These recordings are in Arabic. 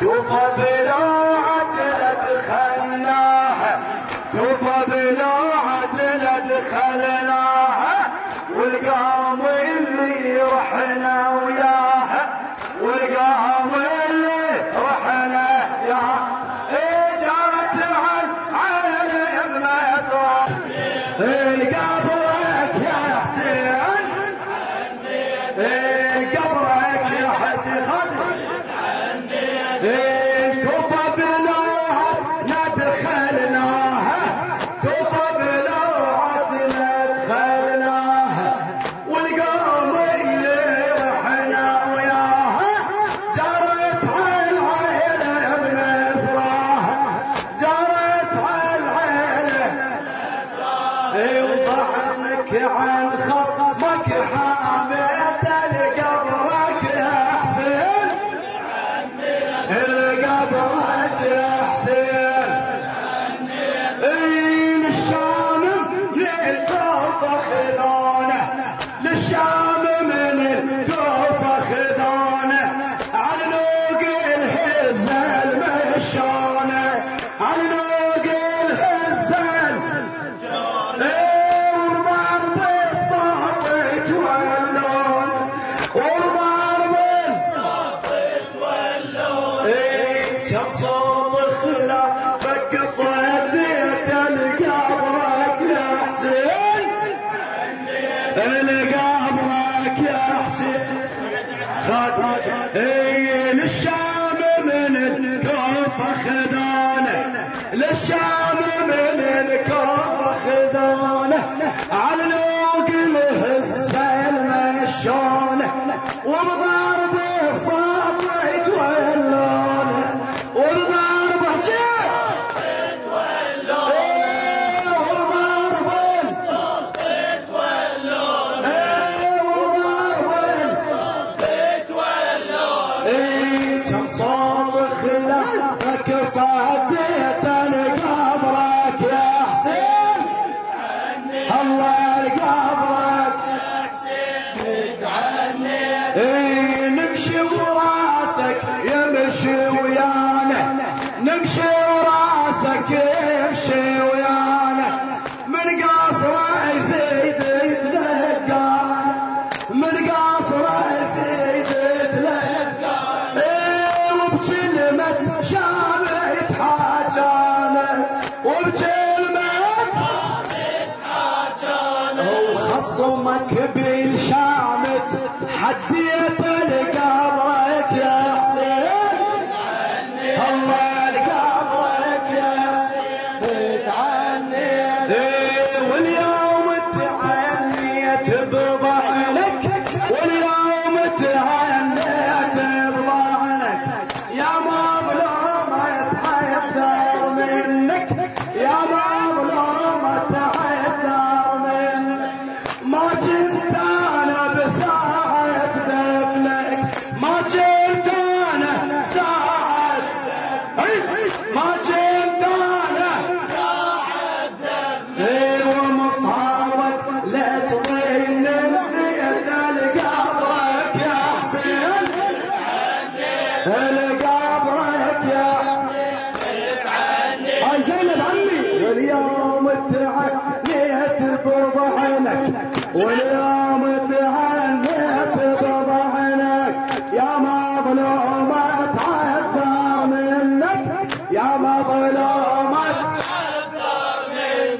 كوفة بلا عدل دخلناها كوفة بلا عدل دخلناها والقام اللي رحنا وياها. والقام اللي رحنا يا إيه جارت عن عن ابن اسرار قبرك يا حسين. قبرك يا حسين. خادم القبرك يا حسين. الله لقبرك إيه، نمشي وراسك يمشي ويانا. نمشي وراسك يمشي ويانا. من قصره يزيد يتلقانا. من قصره يزيد I could be. واليوم تعنيت بضعنك واليوم تعنيت بضعنك يا مظلوم اتعذر منك. يا مظلوم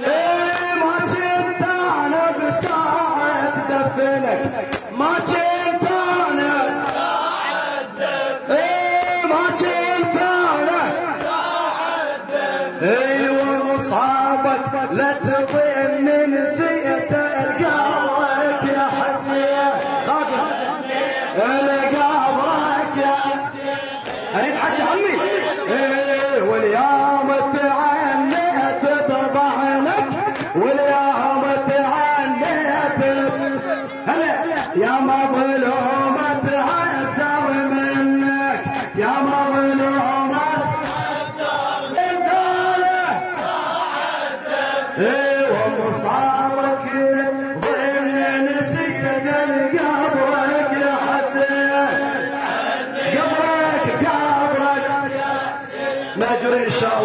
إيه ما كنت أنا بساعة دفنك ما كنت أنا مصابك لا تظن نسيت القبرك يا حسين. خادم القبرك يا هنضحك يا عمي؟ إيه واليوم تعنيت بضعنك. واليوم تعنيت هلا. يا مظلوم تعذر منك. يا مظلوم إن شاء الله.